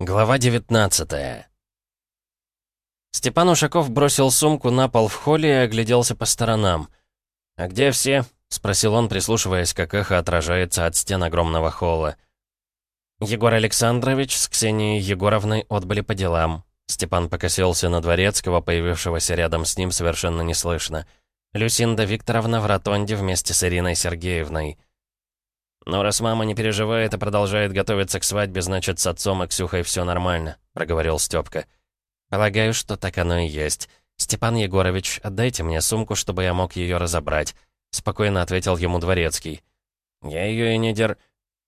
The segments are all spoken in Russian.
Глава 19 Степан Ушаков бросил сумку на пол в холле и огляделся по сторонам. «А где все?» — спросил он, прислушиваясь, как эхо отражается от стен огромного холла. Егор Александрович с Ксенией Егоровной отбыли по делам. Степан покосился на Дворецкого, появившегося рядом с ним совершенно неслышно. Люсинда Викторовна в ротонде вместе с Ириной Сергеевной. «Но раз мама не переживает и продолжает готовиться к свадьбе, значит, с отцом и Ксюхой все нормально», — проговорил Степка. «Полагаю, что так оно и есть. Степан Егорович, отдайте мне сумку, чтобы я мог ее разобрать», — спокойно ответил ему Дворецкий. «Я ее и не дер...»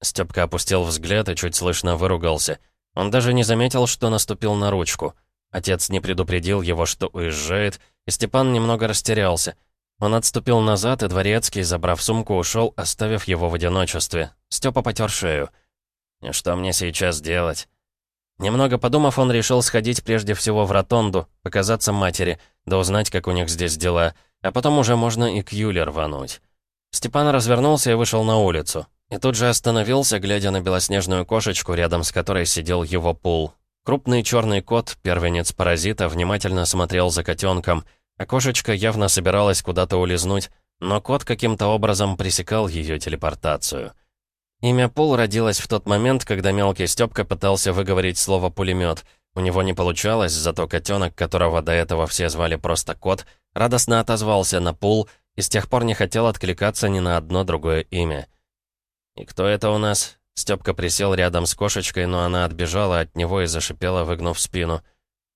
Степка опустил взгляд и чуть слышно выругался. Он даже не заметил, что наступил на ручку. Отец не предупредил его, что уезжает, и Степан немного растерялся — он отступил назад, и Дворецкий, забрав сумку, ушел, оставив его в одиночестве. Степа потер шею. «И что мне сейчас делать?» Немного подумав, он решил сходить прежде всего в ротонду, показаться матери, да узнать, как у них здесь дела, а потом уже можно и к Юле рвануть. Степан развернулся и вышел на улицу. И тут же остановился, глядя на белоснежную кошечку, рядом с которой сидел его пул. Крупный черный кот, первенец паразита, внимательно смотрел за котенком — Окошечко явно собиралась куда-то улизнуть, но кот каким-то образом пресекал ее телепортацию. Имя Пул родилось в тот момент, когда мелкий Стёпка пытался выговорить слово «пулемет». У него не получалось, зато котенок, которого до этого все звали просто кот, радостно отозвался на Пул и с тех пор не хотел откликаться ни на одно другое имя. «И кто это у нас?» Стёпка присел рядом с кошечкой, но она отбежала от него и зашипела, выгнув спину.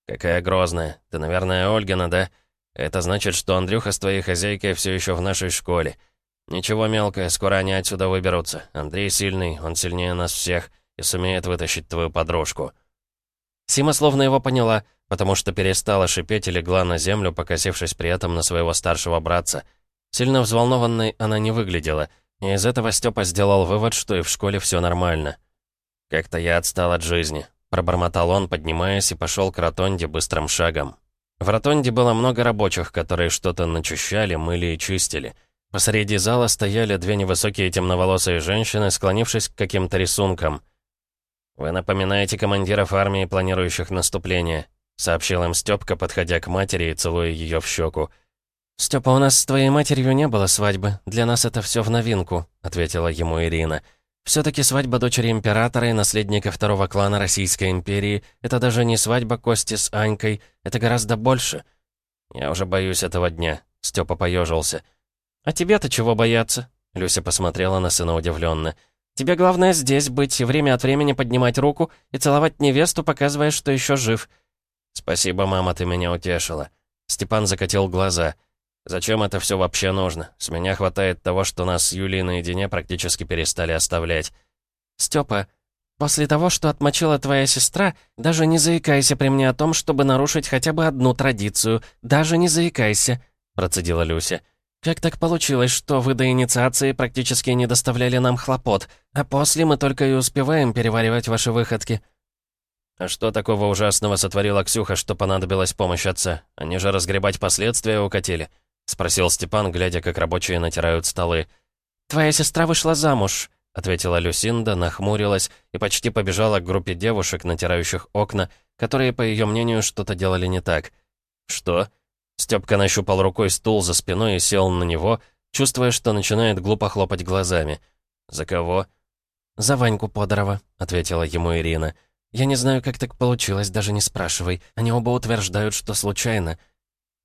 «Какая грозная. Ты, наверное, Ольгина, да?» Это значит, что Андрюха с твоей хозяйкой все еще в нашей школе. Ничего мелкое, скоро они отсюда выберутся. Андрей сильный, он сильнее нас всех и сумеет вытащить твою подружку». Сима словно его поняла, потому что перестала шипеть и легла на землю, покосившись при этом на своего старшего братца. Сильно взволнованной она не выглядела, и из этого Степа сделал вывод, что и в школе все нормально. «Как-то я отстал от жизни», — пробормотал он, поднимаясь, и пошел к ротонде быстрым шагом. В ротонде было много рабочих, которые что-то начищали, мыли и чистили. Посреди зала стояли две невысокие темноволосые женщины, склонившись к каким-то рисункам. «Вы напоминаете командиров армии, планирующих наступление», — сообщил им Стёпка, подходя к матери и целуя ее в щеку. «Стёпа, у нас с твоей матерью не было свадьбы. Для нас это все в новинку», — ответила ему Ирина. Все-таки свадьба дочери императора и наследника второго клана Российской империи — это даже не свадьба Кости с Анькой, это гораздо больше. Я уже боюсь этого дня. Степа поежился. «А тебе-то чего бояться?» Люся посмотрела на сына удивленно. «Тебе главное здесь быть и время от времени поднимать руку и целовать невесту, показывая, что еще жив». «Спасибо, мама, ты меня утешила». Степан закатил глаза. Зачем это все вообще нужно? С меня хватает того, что нас с Юлей наедине практически перестали оставлять. Степа, после того, что отмочила твоя сестра, даже не заикайся при мне о том, чтобы нарушить хотя бы одну традицию. Даже не заикайся, процедила Люся. Как так получилось, что вы до инициации практически не доставляли нам хлопот, а после мы только и успеваем переваривать ваши выходки? А что такого ужасного сотворила Ксюха, что понадобилась помощь отца? Они же разгребать последствия укатили. — спросил Степан, глядя, как рабочие натирают столы. «Твоя сестра вышла замуж», — ответила Люсинда, нахмурилась и почти побежала к группе девушек, натирающих окна, которые, по ее мнению, что-то делали не так. «Что?» Степка нащупал рукой стул за спиной и сел на него, чувствуя, что начинает глупо хлопать глазами. «За кого?» «За Ваньку Подорова», — ответила ему Ирина. «Я не знаю, как так получилось, даже не спрашивай. Они оба утверждают, что случайно».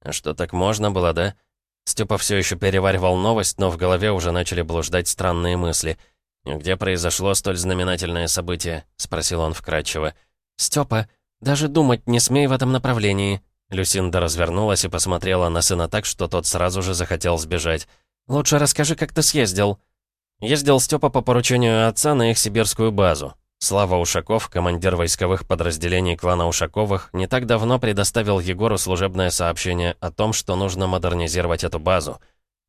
«А что, так можно было, да?» Степа все еще переваривал новость, но в голове уже начали блуждать странные мысли. «Где произошло столь знаменательное событие?» — спросил он вкратчиво. «Степа, даже думать не смей в этом направлении». Люсинда развернулась и посмотрела на сына так, что тот сразу же захотел сбежать. «Лучше расскажи, как ты съездил». Ездил Степа по поручению отца на их сибирскую базу. Слава Ушаков, командир войсковых подразделений клана Ушаковых, не так давно предоставил Егору служебное сообщение о том, что нужно модернизировать эту базу.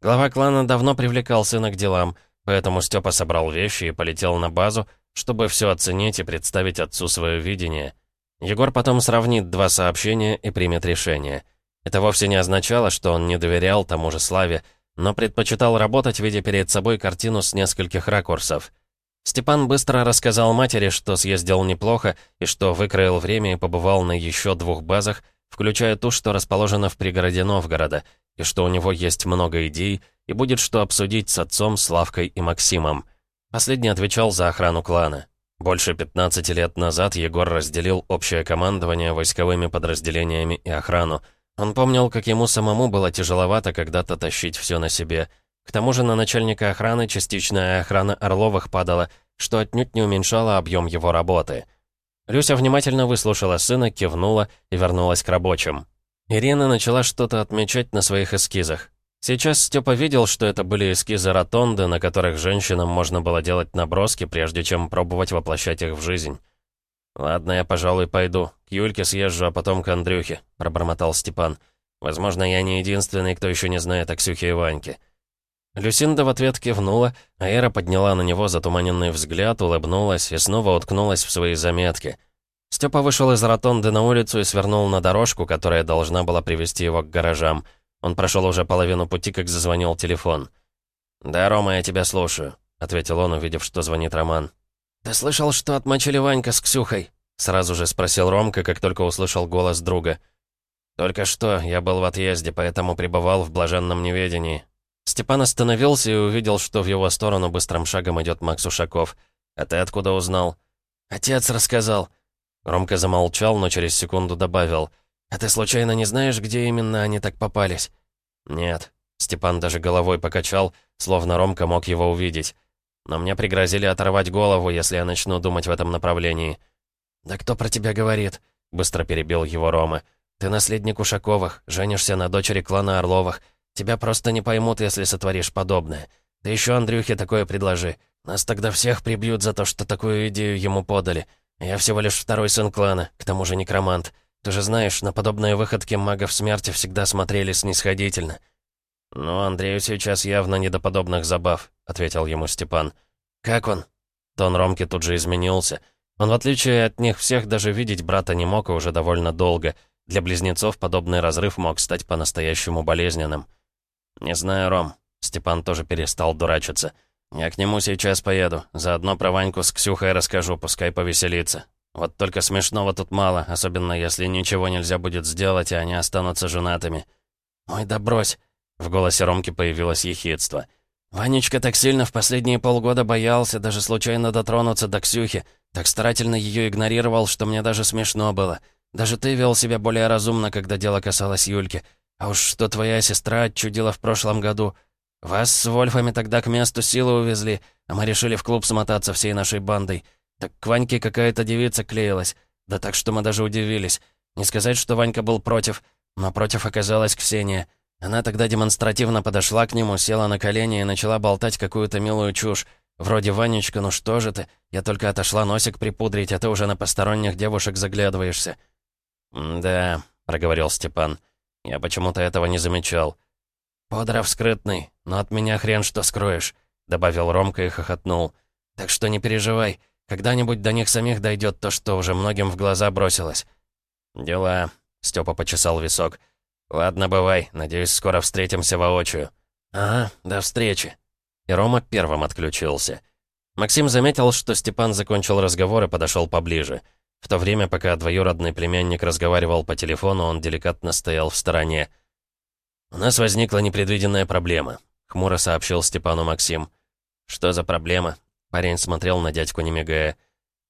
Глава клана давно привлекал сына к делам, поэтому Степа собрал вещи и полетел на базу, чтобы все оценить и представить отцу свое видение. Егор потом сравнит два сообщения и примет решение. Это вовсе не означало, что он не доверял тому же Славе, но предпочитал работать, видя перед собой картину с нескольких ракурсов. Степан быстро рассказал матери, что съездил неплохо и что выкроил время и побывал на еще двух базах, включая ту, что расположена в пригороде Новгорода, и что у него есть много идей, и будет что обсудить с отцом, Славкой и Максимом. Последний отвечал за охрану клана. Больше 15 лет назад Егор разделил общее командование войсковыми подразделениями и охрану. Он помнил, как ему самому было тяжеловато когда-то тащить все на себе. К тому же на начальника охраны частичная охрана Орловых падала, что отнюдь не уменьшало объем его работы. Люся внимательно выслушала сына, кивнула и вернулась к рабочим. Ирина начала что-то отмечать на своих эскизах. Сейчас Степа видел, что это были эскизы ротонды, на которых женщинам можно было делать наброски, прежде чем пробовать воплощать их в жизнь. «Ладно, я, пожалуй, пойду. К Юльке съезжу, а потом к Андрюхе», — пробормотал Степан. «Возможно, я не единственный, кто еще не знает о Ксюхе и Ваньке». Люсинда в ответ кивнула, а Эра подняла на него затуманенный взгляд, улыбнулась и снова уткнулась в свои заметки. Степа вышел из ротонды на улицу и свернул на дорожку, которая должна была привести его к гаражам — он прошел уже половину пути, как зазвонил телефон. «Да, Рома, я тебя слушаю», — ответил он, увидев, что звонит Роман. «Ты слышал, что отмочили Ванька с Ксюхой?» Сразу же спросил Ромка, как только услышал голос друга. «Только что, я был в отъезде, поэтому пребывал в блаженном неведении». Степан остановился и увидел, что в его сторону быстрым шагом идет Макс Ушаков. «А ты откуда узнал?» «Отец рассказал». Ромка замолчал, но через секунду добавил. «А ты случайно не знаешь, где именно они так попались?» «Нет». Степан даже головой покачал, словно Ромка мог его увидеть. «Но мне пригрозили оторвать голову, если я начну думать в этом направлении». «Да кто про тебя говорит?» — быстро перебил его Рома. «Ты наследник Ушаковых, женишься на дочери клана Орловых. Тебя просто не поймут, если сотворишь подобное. Ты еще Андрюхе такое предложи. Нас тогда всех прибьют за то, что такую идею ему подали. Я всего лишь второй сын клана, к тому же некромант. Ты же знаешь, на подобные выходки магов смерти всегда смотрели снисходительно». «Ну, Андрею сейчас явно не до подобных забав», — ответил ему Степан. «Как он?» Тон Ромки тут же изменился. Он, в отличие от них всех, даже видеть брата не мог и уже довольно долго. Для близнецов подобный разрыв мог стать по-настоящему болезненным. «Не знаю, Ром». Степан тоже перестал дурачиться. «Я к нему сейчас поеду. Заодно про Ваньку с Ксюхой расскажу, пускай повеселится. Вот только смешного тут мало, особенно если ничего нельзя будет сделать, и они останутся женатыми. «Ой, да брось!» — в голосе Ромки появилось ехидство. «Ванечка так сильно в последние полгода боялся даже случайно дотронуться до Ксюхи, так старательно ее игнорировал, что мне даже смешно было. Даже ты вел себя более разумно, когда дело касалось Юльки. А уж что твоя сестра отчудила в прошлом году. Вас с Вольфами тогда к месту силы увезли, а мы решили в клуб смотаться всей нашей бандой». Так к Ваньке какая-то девица клеилась. Да так, что мы даже удивились. Не сказать, что Ванька был против, но против оказалась Ксения. Она тогда демонстративно подошла к нему, села на колени и начала болтать какую-то милую чушь. Вроде «Ванечка, ну что же ты? Я только отошла носик припудрить, а ты уже на посторонних девушек заглядываешься». «Да», — проговорил Степан. «Я почему-то этого не замечал». «Подров скрытный, но от меня хрен что скроешь», — добавил Ромка и хохотнул. «Так что не переживай. Когда-нибудь до них самих дойдет то, что уже многим в глаза бросилось. «Дела», — Степа почесал висок. «Ладно, бывай. Надеюсь, скоро встретимся воочию». «Ага, до встречи». И Рома первым отключился. Максим заметил, что Степан закончил разговор и подошел поближе. В то время, пока двоюродный племянник разговаривал по телефону, он деликатно стоял в стороне. «У нас возникла непредвиденная проблема», — хмуро сообщил Степану Максим. «Что за проблема?» Парень смотрел на дядьку, не мигая.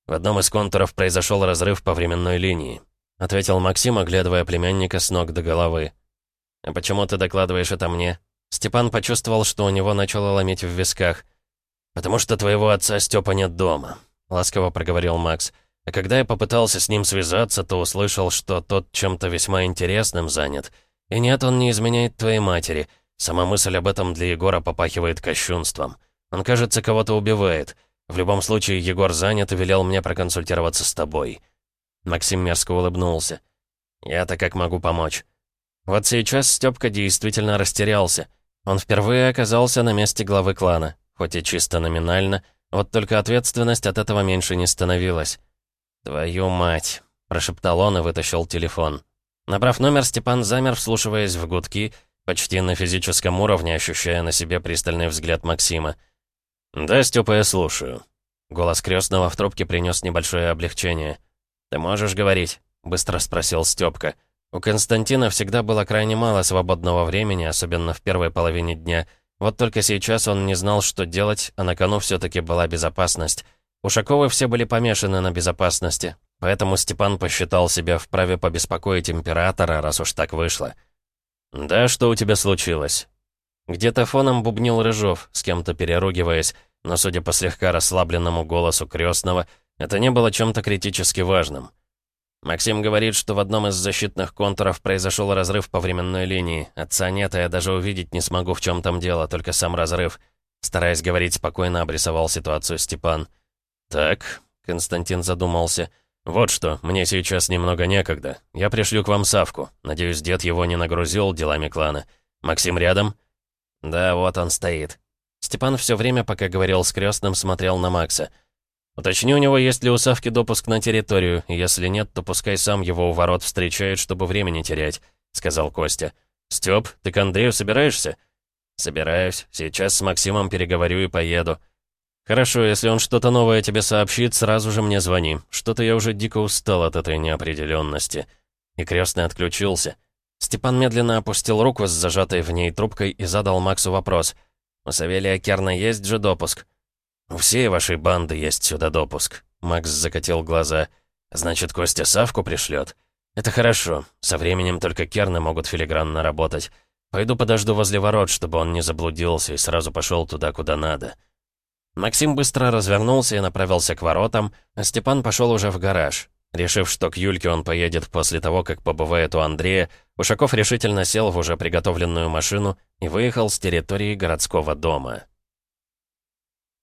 «В одном из контуров произошел разрыв по временной линии», ответил Максим, оглядывая племянника с ног до головы. «А почему ты докладываешь это мне?» Степан почувствовал, что у него начало ломить в висках. «Потому что твоего отца Степа нет дома», — ласково проговорил Макс. «А когда я попытался с ним связаться, то услышал, что тот чем-то весьма интересным занят. И нет, он не изменяет твоей матери. Сама мысль об этом для Егора попахивает кощунством». Он, кажется, кого-то убивает. В любом случае, Егор занят и велел мне проконсультироваться с тобой». Максим мерзко улыбнулся. «Я-то как могу помочь?» Вот сейчас Стёпка действительно растерялся. Он впервые оказался на месте главы клана, хоть и чисто номинально, вот только ответственность от этого меньше не становилась. «Твою мать!» — прошептал он и вытащил телефон. Набрав номер, Степан замер, вслушиваясь в гудки, почти на физическом уровне ощущая на себе пристальный взгляд Максима. «Да, Степа, я слушаю». Голос крестного в трубке принес небольшое облегчение. «Ты можешь говорить?» — быстро спросил Стёпка. У Константина всегда было крайне мало свободного времени, особенно в первой половине дня. Вот только сейчас он не знал, что делать, а на кону все таки была безопасность. Ушаковы все были помешаны на безопасности, поэтому Степан посчитал себя вправе побеспокоить императора, раз уж так вышло. «Да, что у тебя случилось?» Где-то фоном бубнил Рыжов, с кем-то переругиваясь, но, судя по слегка расслабленному голосу крестного, это не было чем-то критически важным. Максим говорит, что в одном из защитных контуров произошел разрыв по временной линии. Отца нет, а я даже увидеть не смогу, в чем там дело, только сам разрыв. Стараясь говорить спокойно, обрисовал ситуацию Степан. «Так», — Константин задумался, — «вот что, мне сейчас немного некогда. Я пришлю к вам Савку. Надеюсь, дед его не нагрузил делами клана. Максим рядом?» «Да, вот он стоит». Степан все время, пока говорил с крестным, смотрел на Макса — Уточни у него, есть ли у Савки допуск на территорию, если нет, то пускай сам его у ворот встречает, чтобы времени терять», — сказал Костя. «Стёп, ты к Андрею собираешься?» «Собираюсь. Сейчас с Максимом переговорю и поеду». «Хорошо, если он что-то новое тебе сообщит, сразу же мне звони. Что-то я уже дико устал от этой неопределенности. И крестный отключился. Степан медленно опустил руку с зажатой в ней трубкой и задал Максу вопрос. «У Савелия Керна есть же допуск?» «У всей вашей банды есть сюда допуск», — Макс закатил глаза. «Значит, Костя Савку пришлет? Это хорошо. Со временем только керны могут филигранно работать. Пойду подожду возле ворот, чтобы он не заблудился и сразу пошел туда, куда надо». Максим быстро развернулся и направился к воротам, а Степан пошел уже в гараж. Решив, что к Юльке он поедет после того, как побывает у Андрея, Ушаков решительно сел в уже приготовленную машину и выехал с территории городского дома.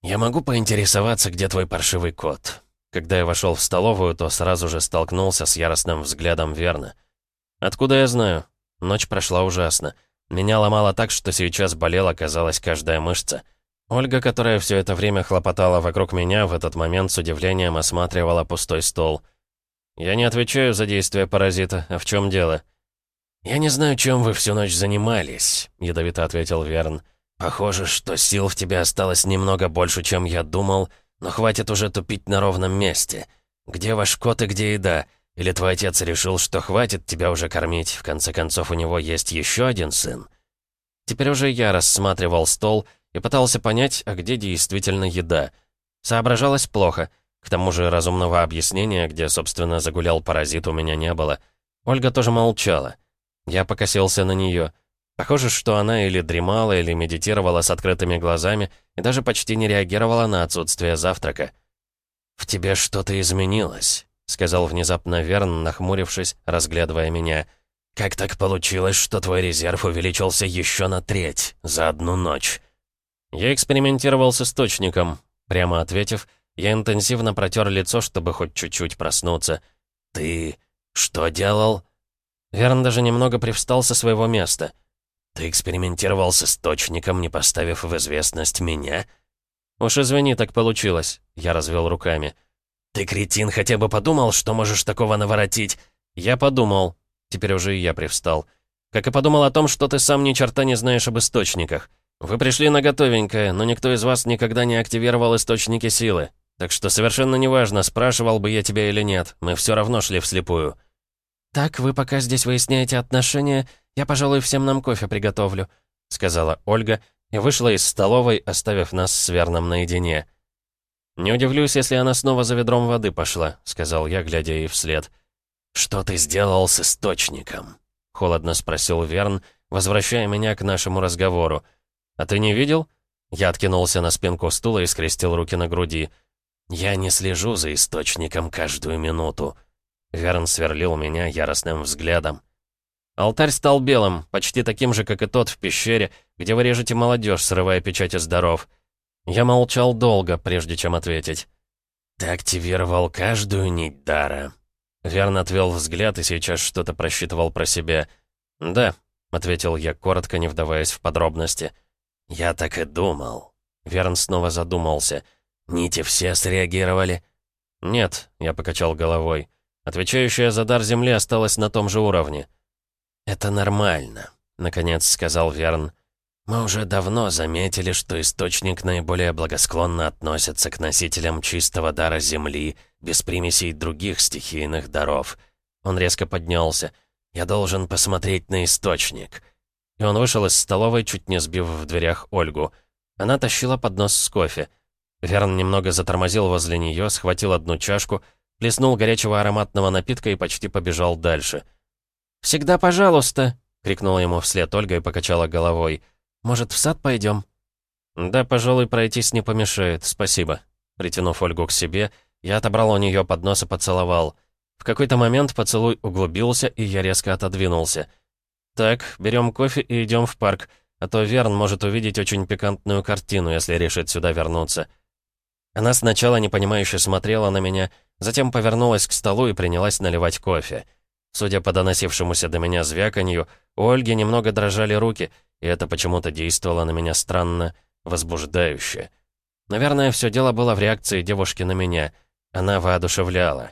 «Я могу поинтересоваться, где твой паршивый кот?» Когда я вошел в столовую, то сразу же столкнулся с яростным взглядом Верна. «Откуда я знаю?» Ночь прошла ужасно. Меня ломало так, что сейчас болела, казалось, каждая мышца. Ольга, которая все это время хлопотала вокруг меня, в этот момент с удивлением осматривала пустой стол. «Я не отвечаю за действия паразита. А в чем дело?» «Я не знаю, чем вы всю ночь занимались», — ядовито ответил Верн. «Похоже, что сил в тебе осталось немного больше, чем я думал, но хватит уже тупить на ровном месте. Где ваш кот и где еда? Или твой отец решил, что хватит тебя уже кормить, в конце концов у него есть еще один сын?» Теперь уже я рассматривал стол и пытался понять, а где действительно еда. Соображалось плохо. К тому же разумного объяснения, где, собственно, загулял паразит, у меня не было. Ольга тоже молчала. Я покосился на нее — Похоже, что она или дремала, или медитировала с открытыми глазами и даже почти не реагировала на отсутствие завтрака. «В тебе что-то изменилось», — сказал внезапно Верн, нахмурившись, разглядывая меня. «Как так получилось, что твой резерв увеличился еще на треть за одну ночь?» Я экспериментировал с источником. Прямо ответив, я интенсивно протер лицо, чтобы хоть чуть-чуть проснуться. «Ты что делал?» Верн даже немного привстал со своего места — «Ты экспериментировал с источником, не поставив в известность меня?» «Уж извини, так получилось», — я развел руками. «Ты, кретин, хотя бы подумал, что можешь такого наворотить?» «Я подумал». Теперь уже и я привстал. «Как и подумал о том, что ты сам ни черта не знаешь об источниках. Вы пришли на готовенькое, но никто из вас никогда не активировал источники силы. Так что совершенно неважно, спрашивал бы я тебя или нет, мы все равно шли вслепую». «Так, вы пока здесь выясняете отношения, «Я, пожалуй, всем нам кофе приготовлю», — сказала Ольга и вышла из столовой, оставив нас с Верном наедине. «Не удивлюсь, если она снова за ведром воды пошла», — сказал я, глядя ей вслед. «Что ты сделал с источником?» — холодно спросил Верн, возвращая меня к нашему разговору. «А ты не видел?» Я откинулся на спинку стула и скрестил руки на груди. «Я не слежу за источником каждую минуту». Верн сверлил меня яростным взглядом. Алтарь стал белым, почти таким же, как и тот в пещере, где вы режете молодежь, срывая печати здоров. Я молчал долго, прежде чем ответить. «Ты активировал каждую нить дара». Верн отвел взгляд и сейчас что-то просчитывал про себя. «Да», — ответил я, коротко не вдаваясь в подробности. «Я так и думал». Верн снова задумался. «Нити все среагировали?» «Нет», — я покачал головой. «Отвечающая за дар Земли осталась на том же уровне». «Это нормально», — наконец сказал Верн. Мы уже давно заметили, что источник наиболее благосклонно относится к носителям чистого дара Земли, без примесей других стихийных даров. Он резко поднялся. «Я должен посмотреть на источник». И он вышел из столовой, чуть не сбив в дверях Ольгу. Она тащила поднос с кофе. Верн немного затормозил возле нее, схватил одну чашку, плеснул горячего ароматного напитка и почти побежал дальше. «Всегда пожалуйста!» — крикнула ему вслед Ольга и покачала головой. Может, в сад пойдем? «Да, пожалуй, пройтись не помешает, спасибо». Притянув Ольгу к себе, я отобрал у нее поднос и поцеловал. В какой-то момент поцелуй углубился, и я резко отодвинулся. «Так, берем кофе и идем в парк, а то Верн может увидеть очень пикантную картину, если решит сюда вернуться». Она сначала непонимающе смотрела на меня, затем повернулась к столу и принялась наливать кофе. Судя по доносившемуся до меня звяканью, у Ольги немного дрожали руки — и это почему-то действовало на меня странно, возбуждающе. Наверное, все дело было в реакции девушки на меня. Она воодушевляла.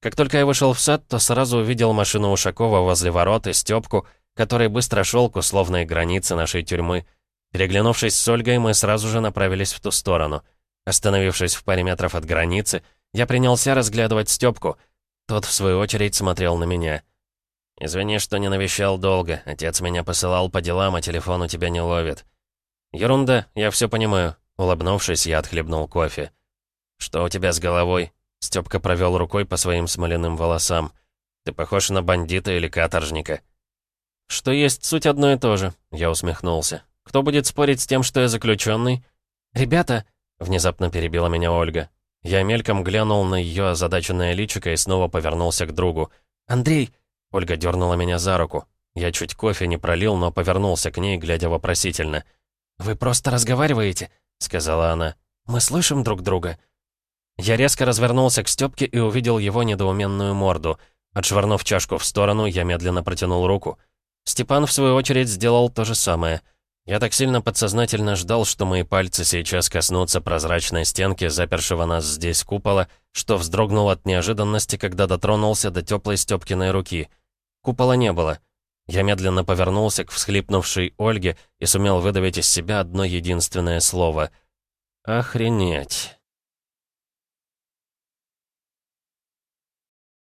Как только я вышел в сад, то сразу увидел машину Ушакова возле ворот и Стёпку, который быстро шел к условной границе нашей тюрьмы. Переглянувшись с Ольгой, мы сразу же направились в ту сторону. Остановившись в паре метров от границы, я принялся разглядывать Стёпку. Тот, в свою очередь, смотрел на меня. «Извини, что не навещал долго. Отец меня посылал по делам, а телефон у тебя не ловит». «Ерунда, я все понимаю». Улыбнувшись, я отхлебнул кофе. «Что у тебя с головой?» Стёпка провел рукой по своим смоляным волосам. «Ты похож на бандита или каторжника». «Что есть суть одно и то же», — я усмехнулся. «Кто будет спорить с тем, что я заключенный?» «Ребята!» — внезапно перебила меня Ольга. Я мельком глянул на ее озадаченное личико и снова повернулся к другу. «Андрей, Ольга дернула меня за руку. Я чуть кофе не пролил, но повернулся к ней, глядя вопросительно. «Вы просто разговариваете?» — сказала она. «Мы слышим друг друга?» Я резко развернулся к Стёпке и увидел его недоуменную морду. Отшвырнув чашку в сторону, я медленно протянул руку. Степан, в свою очередь, сделал то же самое. Я так сильно подсознательно ждал, что мои пальцы сейчас коснутся прозрачной стенки, запершего нас здесь купола, что вздрогнул от неожиданности, когда дотронулся до теплой Стёпкиной руки — Купола не было. Я медленно повернулся к всхлипнувшей Ольге и сумел выдавить из себя одно единственное слово. «Охренеть!»